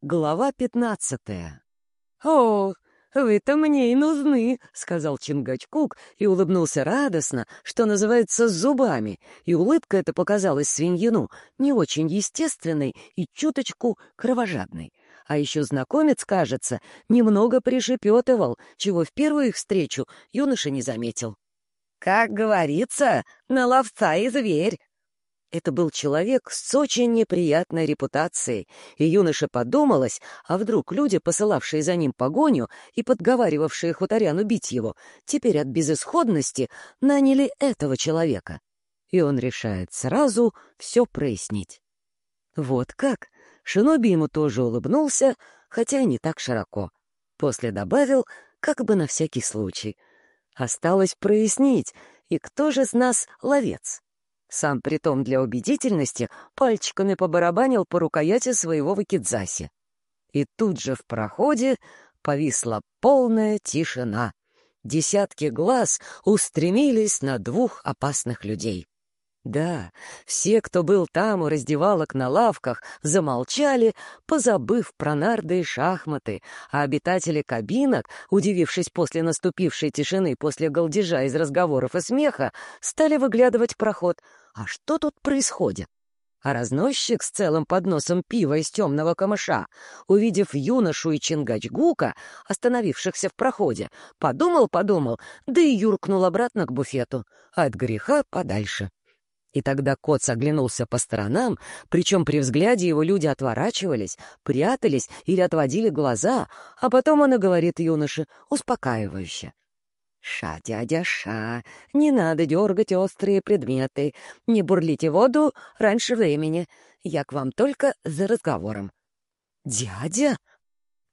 Глава пятнадцатая. «О, вы-то мне и нужны», — сказал Чингачкук и улыбнулся радостно, что называется, зубами, и улыбка эта показалась свиньину не очень естественной и чуточку кровожадной. А еще знакомец, кажется, немного пришепетывал, чего в первую их встречу юноша не заметил. «Как говорится, на ловца и зверь», это был человек с очень неприятной репутацией, и юноша подумалось, а вдруг люди, посылавшие за ним погоню и подговаривавшие хуторян убить его, теперь от безысходности наняли этого человека. И он решает сразу все прояснить. Вот как? Шиноби ему тоже улыбнулся, хотя и не так широко. После добавил, как бы на всякий случай. Осталось прояснить, и кто же из нас ловец? Сам притом для убедительности пальчиками побарабанил по рукояти своего вакидзаси. И тут же в проходе повисла полная тишина. Десятки глаз устремились на двух опасных людей. Да, все, кто был там у раздевалок на лавках, замолчали, позабыв про нарды и шахматы, а обитатели кабинок, удивившись после наступившей тишины, после голдежа из разговоров и смеха, стали выглядывать проход. А что тут происходит? А разносчик с целым подносом пива из темного камыша, увидев юношу и Чингачгука, остановившихся в проходе, подумал-подумал, да и юркнул обратно к буфету, от греха подальше. И тогда кот оглянулся по сторонам, причем при взгляде его люди отворачивались, прятались или отводили глаза, а потом он и говорит юноше успокаивающе. «Ша, дядя, ша, не надо дергать острые предметы, не бурлите воду раньше времени, я к вам только за разговором». «Дядя?»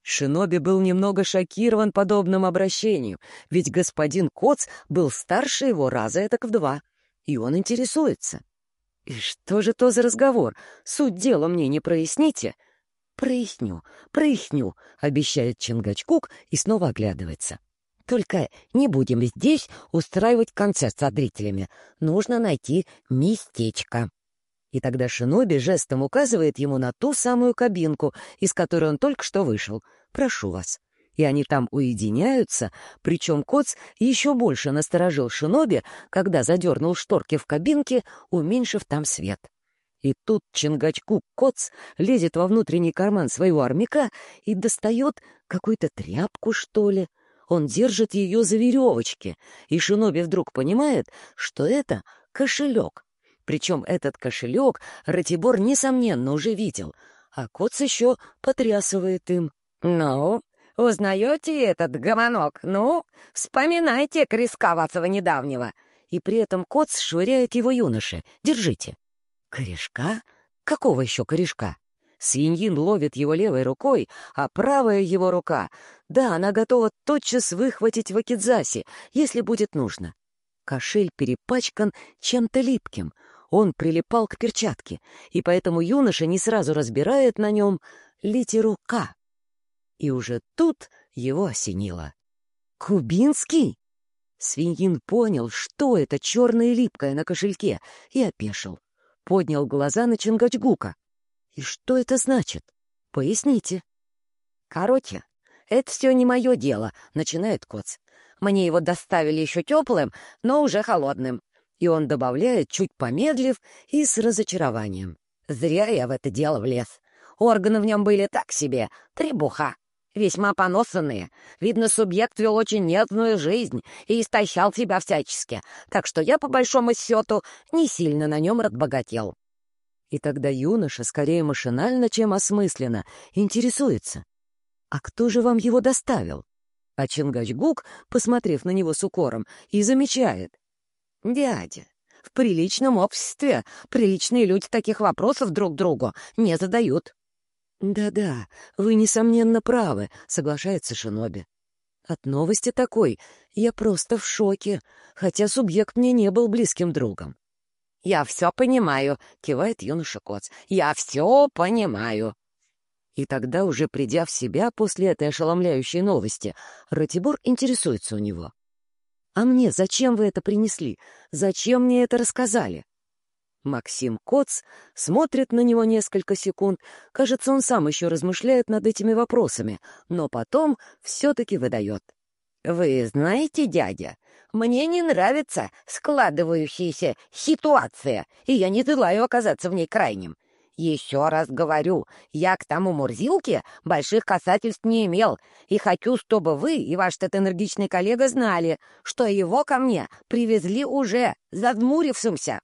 Шиноби был немного шокирован подобным обращением, ведь господин Коц был старше его раза этак в два — и он интересуется. И что же то за разговор? Суть дела мне не проясните? Проясню, проясню, обещает Чингачкук и снова оглядывается. Только не будем здесь устраивать концерт со зрителями. Нужно найти местечко. И тогда Шиноби жестом указывает ему на ту самую кабинку, из которой он только что вышел. «Прошу вас» и они там уединяются, причем Коц еще больше насторожил Шиноби, когда задернул шторки в кабинке, уменьшив там свет. И тут Чингачку Коц лезет во внутренний карман своего армяка и достает какую-то тряпку, что ли. Он держит ее за веревочки, и Шиноби вдруг понимает, что это кошелек. Причем этот кошелек Ратибор, несомненно, уже видел, а Коц еще потрясывает им. «Ну, Узнаете этот гомонок? Ну, вспоминайте креска вашего недавнего!» И при этом кот швыряет его юноше. «Держите!» «Корешка? Какого еще корешка?» Свиньин ловит его левой рукой, а правая его рука... Да, она готова тотчас выхватить вакидзаси, если будет нужно. Кошель перепачкан чем-то липким. Он прилипал к перчатке, и поэтому юноша не сразу разбирает на нем литеру «К». И уже тут его осенило. «Кубинский?» Свиньин понял, что это черное липкое на кошельке, и опешил. Поднял глаза на Чингачгука. «И что это значит? Поясните». «Короче, это все не мое дело», — начинает Коц. «Мне его доставили еще теплым, но уже холодным». И он добавляет, чуть помедлив и с разочарованием. «Зря я в это дело влез. Органы в нем были так себе, требуха весьма поносанные. Видно, субъект вел очень нервную жизнь и истощал себя всячески, так что я, по большому счету, не сильно на нем разбогател. И тогда юноша, скорее машинально, чем осмысленно, интересуется. «А кто же вам его доставил?» А Чингачгук, посмотрев на него с укором, и замечает. «Дядя, в приличном обществе приличные люди таких вопросов друг другу не задают». «Да-да, вы, несомненно, правы», — соглашается Шиноби. «От новости такой я просто в шоке, хотя субъект мне не был близким другом». «Я все понимаю», — кивает юноша Коц. «Я все понимаю». И тогда, уже придя в себя после этой ошеломляющей новости, Ратибор интересуется у него. «А мне зачем вы это принесли? Зачем мне это рассказали?» Максим Коц смотрит на него несколько секунд. Кажется, он сам еще размышляет над этими вопросами, но потом все-таки выдает. «Вы знаете, дядя, мне не нравится складывающаяся ситуация, и я не желаю оказаться в ней крайним. Еще раз говорю, я к тому Мурзилке больших касательств не имел, и хочу, чтобы вы и ваш этот энергичный коллега знали, что его ко мне привезли уже, задмурившимся.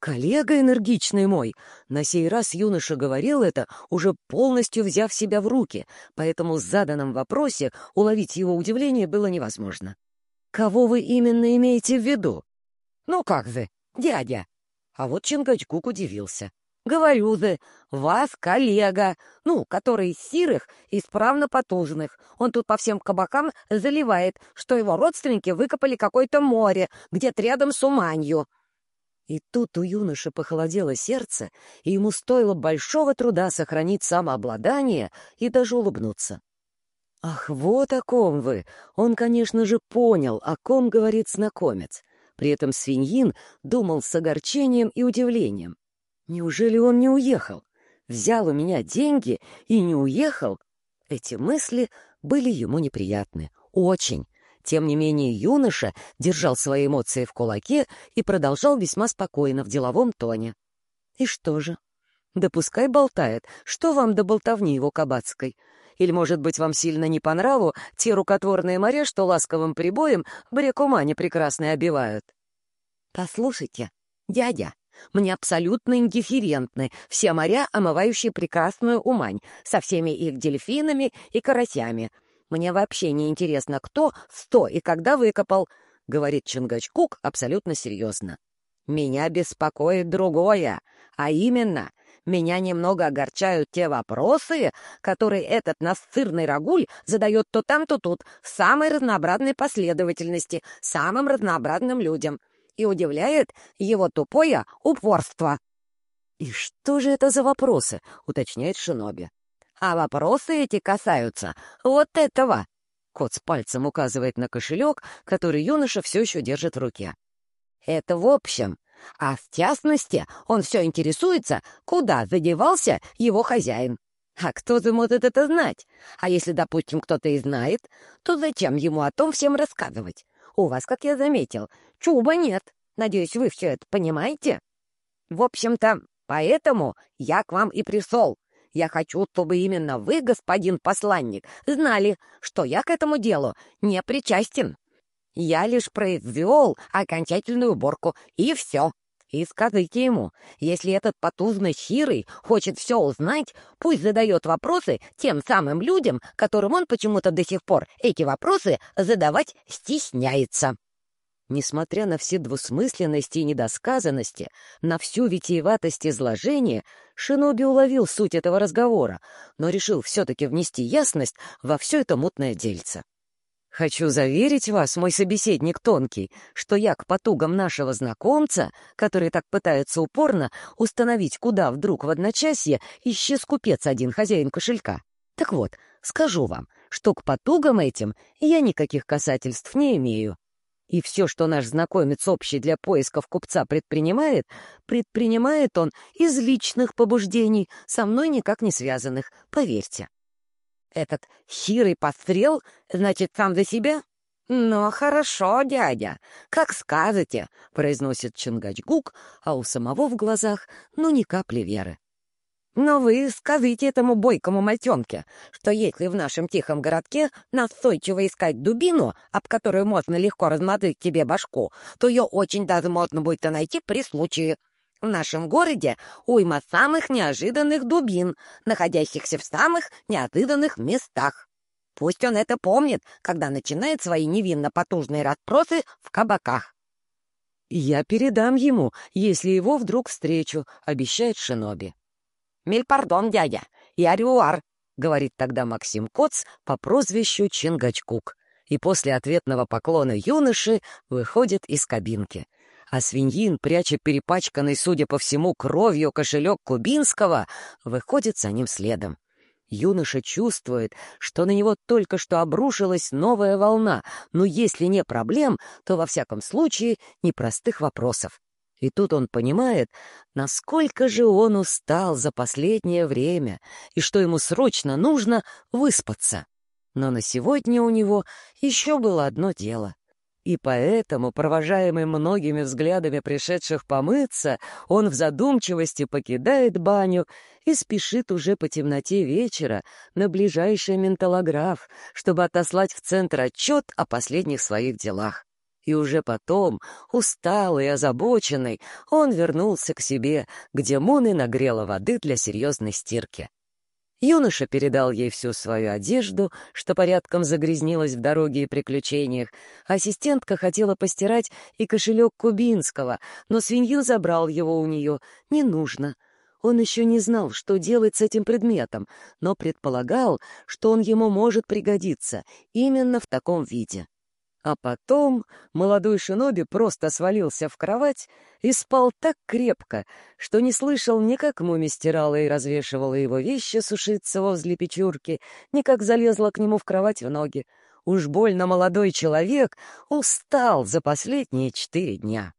«Коллега энергичный мой!» На сей раз юноша говорил это, уже полностью взяв себя в руки, поэтому в заданном вопросе уловить его удивление было невозможно. «Кого вы именно имеете в виду?» «Ну как же, дядя!» А вот Чингачгук удивился. Говорю же, вас коллега, ну, который из сирых, исправно потужных. Он тут по всем кабакам заливает, что его родственники выкопали какое-то море, где-то рядом с Уманью. И тут у юноши похолодело сердце, и ему стоило большого труда сохранить самообладание и даже улыбнуться. «Ах, вот о ком вы!» Он, конечно же, понял, о ком говорит знакомец. При этом свиньин думал с огорчением и удивлением. Неужели он не уехал? Взял у меня деньги и не уехал? Эти мысли были ему неприятны. Очень. Тем не менее юноша держал свои эмоции в кулаке и продолжал весьма спокойно в деловом тоне. И что же? Да пускай болтает. Что вам до болтовни его кабацкой? Или, может быть, вам сильно не по нраву те рукотворные моря, что ласковым прибоем брек ума прекрасные обивают? Послушайте, дядя, мне абсолютно индифферентны все моря, омывающие прекрасную Умань, со всеми их дельфинами и карасями. Мне вообще не интересно, кто, что и когда выкопал, — говорит Чингачкук абсолютно серьезно. Меня беспокоит другое, а именно, меня немного огорчают те вопросы, которые этот настырный рагуль задает то там, то тут, в самой разнообразной последовательности, самым разнообразным людям — и удивляет его тупое упорство. «И что же это за вопросы?» — уточняет Шиноби. «А вопросы эти касаются вот этого!» Кот с пальцем указывает на кошелек, который юноша все еще держит в руке. «Это в общем. А в частности он все интересуется, куда задевался его хозяин. А кто же может это знать? А если, допустим, кто-то и знает, то зачем ему о том всем рассказывать? У вас, как я заметил, чуба нет. Надеюсь, вы все это понимаете? В общем-то, поэтому я к вам и пришел. Я хочу, чтобы именно вы, господин посланник, знали, что я к этому делу не причастен. Я лишь произвел окончательную уборку, и все. И скажите ему, если этот потужный Хирый хочет все узнать, пусть задает вопросы тем самым людям, которым он почему-то до сих пор эти вопросы задавать стесняется. Несмотря на все двусмысленности и недосказанности, на всю витиеватость изложения, Шиноби уловил суть этого разговора, но решил все-таки внести ясность во все это мутное дельце. Хочу заверить вас, мой собеседник тонкий, что я к потугам нашего знакомца, который так пытается упорно установить, куда вдруг в одночасье исчез купец один хозяин кошелька. Так вот, скажу вам, что к потугам этим я никаких касательств не имею. И все, что наш знакомец общий для поисков купца предпринимает, предпринимает он из личных побуждений, со мной никак не связанных, поверьте. Этот хирый пострел, значит, сам за себя? «Ну, хорошо, дядя, как скажете», — произносит Чингачгук, а у самого в глазах ну ни капли веры. «Но вы скажите этому бойкому мальтенке, что если в нашем тихом городке настойчиво искать дубину, об которую можно легко размотать тебе башку, то ее очень даже можно будет найти при случае. В нашем городе уйма самых неожиданных дубин, находящихся в самых неожиданных местах. Пусть он это помнит, когда начинает свои невинно потужные расспросы в кабаках. «Я передам ему, если его вдруг встречу», — обещает Шиноби. «Мильпардон, дядя, я Рюар», — говорит тогда Максим Коц по прозвищу Чингачкук. И после ответного поклона юноши выходит из кабинки — а свиньин, пряча перепачканный, судя по всему, кровью кошелек Кубинского, выходит за ним следом. Юноша чувствует, что на него только что обрушилась новая волна, но если не проблем, то, во всяком случае, непростых вопросов. И тут он понимает, насколько же он устал за последнее время и что ему срочно нужно выспаться. Но на сегодня у него еще было одно дело. И поэтому, провожаемый многими взглядами пришедших помыться, он в задумчивости покидает баню и спешит уже по темноте вечера на ближайший менталограф, чтобы отослать в центр отчет о последних своих делах. И уже потом, усталый и озабоченный, он вернулся к себе, где Муны нагрела воды для серьезной стирки. Юноша передал ей всю свою одежду, что порядком загрязнилась в дороге и приключениях. Ассистентка хотела постирать и кошелек Кубинского, но свинью забрал его у нее. Не нужно. Он еще не знал, что делать с этим предметом, но предполагал, что он ему может пригодиться именно в таком виде. А потом молодой шиноби просто свалился в кровать и спал так крепко, что не слышал ни как Муми стирала и развешивала его вещи сушиться возле печурки, ни как залезла к нему в кровать в ноги. Уж больно молодой человек устал за последние четыре дня.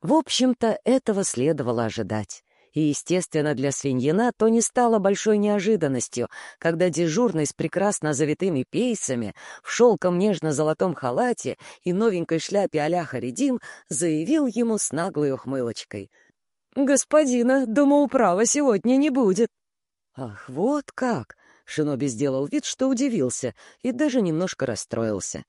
В общем-то, этого следовало ожидать. И, естественно, для свиньина то не стало большой неожиданностью, когда дежурный с прекрасно завитыми пейсами, в шелком нежно-золотом халате и новенькой шляпе а-ля Харидим заявил ему с наглой ухмылочкой. «Господина, домоуправа сегодня не будет». «Ах, вот как!» — Шиноби сделал вид, что удивился и даже немножко расстроился.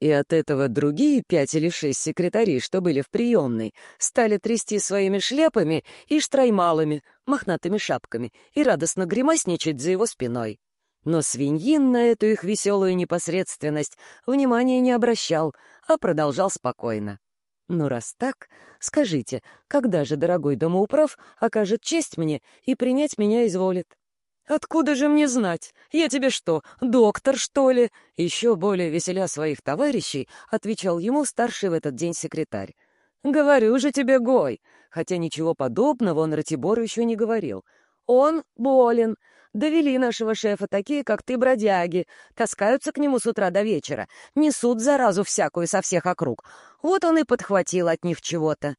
И от этого другие пять или шесть секретарей, что были в приемной, стали трясти своими шляпами и штраймалами, мохнатыми шапками, и радостно гримасничать за его спиной. Но свиньин на эту их веселую непосредственность внимания не обращал, а продолжал спокойно. «Ну, раз так, скажите, когда же дорогой домоуправ окажет честь мне и принять меня изволит?» «Откуда же мне знать? Я тебе что, доктор, что ли?» Еще более веселя своих товарищей, отвечал ему старший в этот день секретарь. «Говорю же тебе, Гой!» Хотя ничего подобного он Ратибору еще не говорил. «Он болен. Довели нашего шефа такие, как ты, бродяги. Таскаются к нему с утра до вечера. Несут заразу всякую со всех округ. Вот он и подхватил от них чего-то».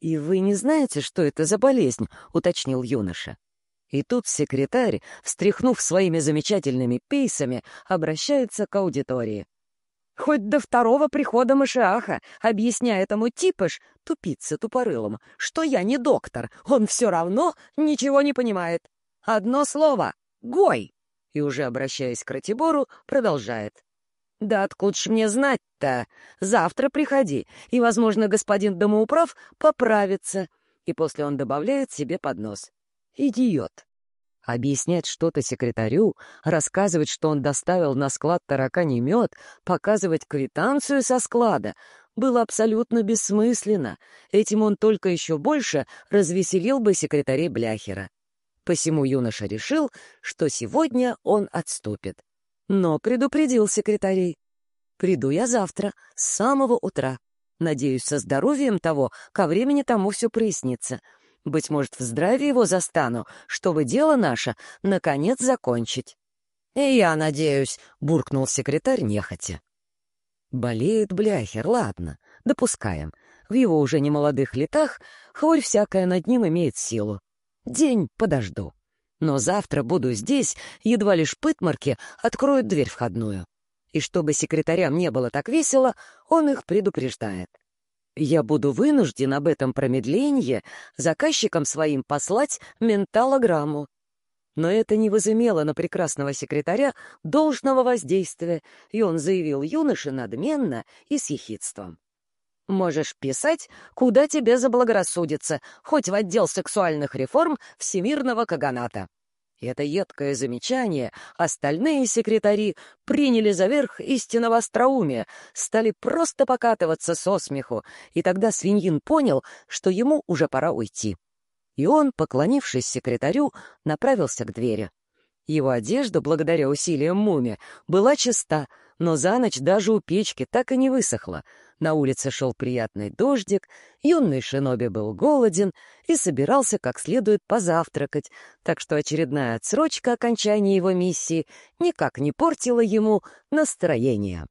«И вы не знаете, что это за болезнь?» — уточнил юноша. И тут секретарь, встряхнув своими замечательными пейсами, обращается к аудитории. Хоть до второго прихода Машиаха, объясняя этому типыш, тупице тупорылому, что я не доктор, он все равно ничего не понимает. Одно слово — «гой!» И уже обращаясь к Ратибору, продолжает. «Да откуда ж мне знать-то? Завтра приходи, и, возможно, господин домоуправ поправится». И после он добавляет себе под нос. Идиот. Объяснять что-то секретарю, рассказывать, что он доставил на склад тараканий мед, показывать квитанцию со склада было абсолютно бессмысленно. Этим он только еще больше развеселил бы секретарей Бляхера. Посему юноша решил, что сегодня он отступит. Но предупредил секретарей. «Приду я завтра, с самого утра. Надеюсь, со здоровьем того, ко времени тому все прояснится. Быть может, в здравии его застану, чтобы дело наше, наконец, закончить. — И я надеюсь, — буркнул секретарь нехотя. Болеет бляхер, ладно, допускаем. В его уже немолодых летах хворь всякая над ним имеет силу. День подожду. Но завтра буду здесь, едва лишь пытмарки откроют дверь входную. И чтобы секретарям не было так весело, он их предупреждает. Я буду вынужден об этом промедлении заказчикам своим послать менталограмму. Но это не возымело на прекрасного секретаря должного воздействия, и он заявил юноше надменно и с ехидством. «Можешь писать, куда тебе заблагорассудится, хоть в отдел сексуальных реформ Всемирного Каганата». И это едкое замечание остальные секретари приняли за верх истинного остроумия, стали просто покатываться со смеху, и тогда свиньин понял, что ему уже пора уйти. И он, поклонившись секретарю, направился к двери. Его одежда, благодаря усилиям муми, была чиста, но за ночь даже у печки так и не высохла — на улице шел приятный дождик, юный шиноби был голоден и собирался как следует позавтракать, так что очередная отсрочка окончания его миссии никак не портила ему настроение.